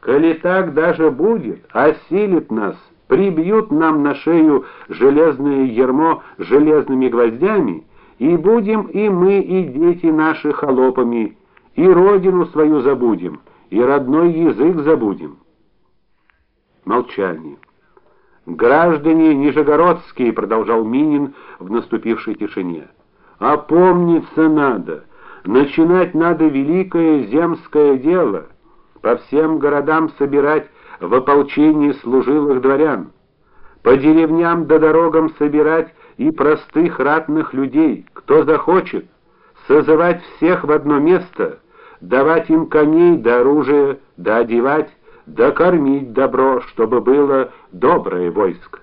Коли так даже будет, осилит нас, прибьют нам на шею железное ярмо железными гвоздями, и будем и мы, и дети наши холопами, и родину свою забудем, и родной язык забудем. Молчание. Граждане нижегородские, продолжал Минин в наступившей тишине. Опомниться надо. Начинать надо великое земское дело. По всем городам собирать в ополчении служилых дворян, по деревням да дорогам собирать и простых ратных людей, кто захочет, созывать всех в одно место, давать им коней да оружие, да одевать, да кормить добро, чтобы было доброе войско.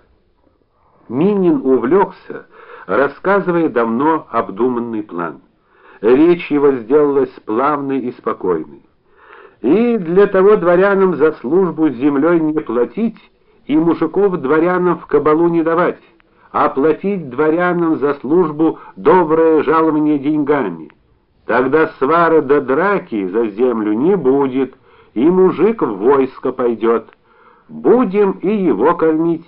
Минин увлекся, рассказывая давно обдуманный план. Речь его сделалась плавной и спокойной. И для того дворянам за службу с землей не платить, и мужиков дворянам в кабалу не давать, а платить дворянам за службу доброе жалование деньгами. Тогда свары до драки за землю не будет, и мужик в войско пойдет. Будем и его кормить,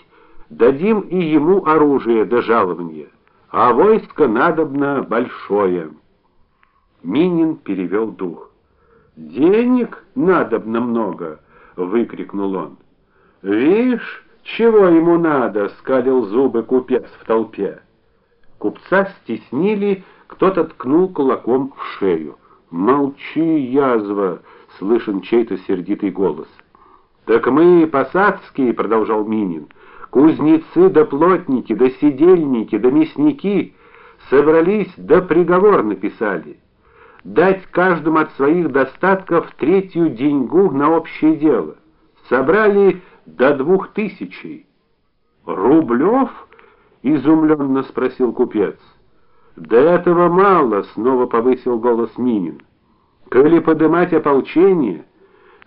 дадим и ему оружие до жалования, а войско надобно большое. Минин перевел дух. Денег надобно много, выкрикнул он. Вишь, чего ему надо, скалил зубы купец в толпе. Купца стеснили, кто-то ткнул кулаком в шею. Молчи, язва, слышен чей-то сердитый голос. Так мы посадские, продолжал Минин. Кузнецы да плотники, да сидельники, да мясники собрались, да приговор написали дать каждому от своих достатков третью деньгу на общее дело. Собрали до двух тысячей. Рублев? изумленно спросил купец. До этого мало, снова повысил голос Минин. Коли подымать ополчение,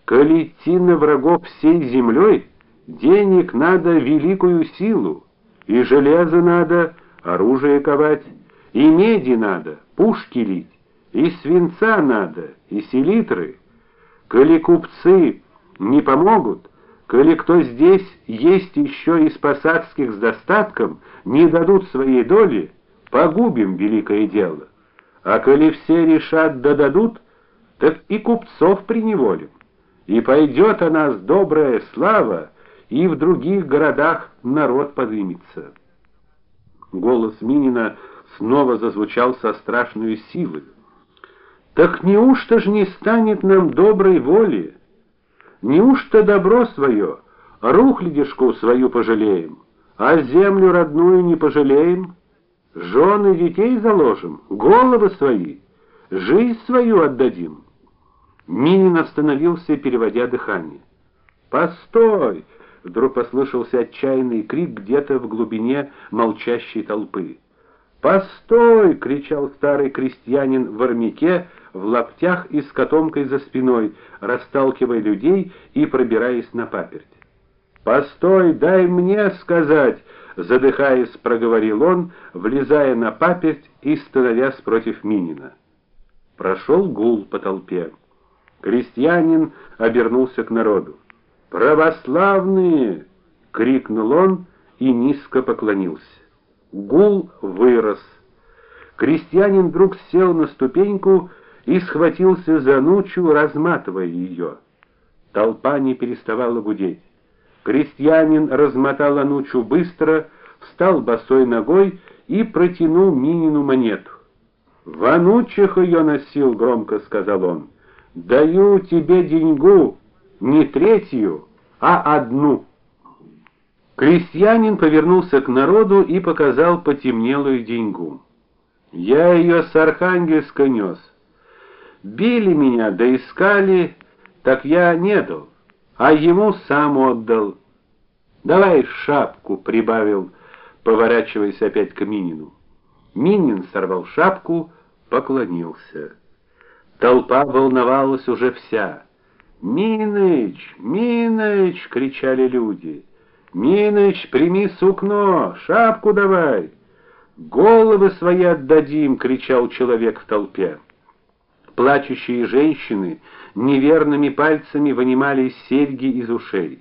коли идти на врагов всей землей, денег надо великую силу, и железа надо, оружие ковать, и меди надо, пушки лить. И свинца надо, и селитры. Коли купцы не помогут, коли кто здесь есть еще из посадских с достатком, не дадут своей доли, погубим великое дело. А коли все решат да дадут, так и купцов приневолим. И пойдет о нас добрая слава, и в других городах народ поднимется. Голос Минина снова зазвучал со страшной силой. Так неужто ж не станет нам доброй воли? Неужто добро свое, рухлядишку свою пожалеем, а землю родную не пожалеем? Жены детей заложим, головы свои, жизнь свою отдадим. Минин остановился, переводя дыхание. "Постой!" вдруг послышался отчаянный крик где-то в глубине молчащей толпы. "Постой!" кричал старый крестьянин в армяке в лаптях и с котомкой за спиной, расталкивая людей и пробираясь на паперть. "Постой, дай мне сказать", задыхаясь, проговорил он, влезая на паперть и становясь против Минина. Прошел гул по толпе. Крестьянин обернулся к народу. "Православные!" крикнул он и низко поклонился. Гул вырос. Крестьянин вдруг сел на ступеньку и схватился за нучу, разматывая ее. Толпа не переставала гудеть. Крестьянин размотал анучу быстро, встал босой ногой и протянул Минину монету. "В анучах ее носил", громко сказал он. "Даю тебе деньгу, не третью, а одну". Крестьянин повернулся к народу и показал потемнелую деньгу. "Я ее с Архангельска нес. Били меня, да искали, так я не дал, а ему сам отдал. Давай шапку, прибавил, поворачиваясь опять к Минину. Минин сорвал шапку, поклонился. Толпа волновалась уже вся. "Миныч, Миныч!" кричали люди. "Миныч, прими сукно, шапку давай!" "Головы свои отдадим!" кричал человек в толпе. Плачущие женщины неверными пальцами вынимали серьги из ушей.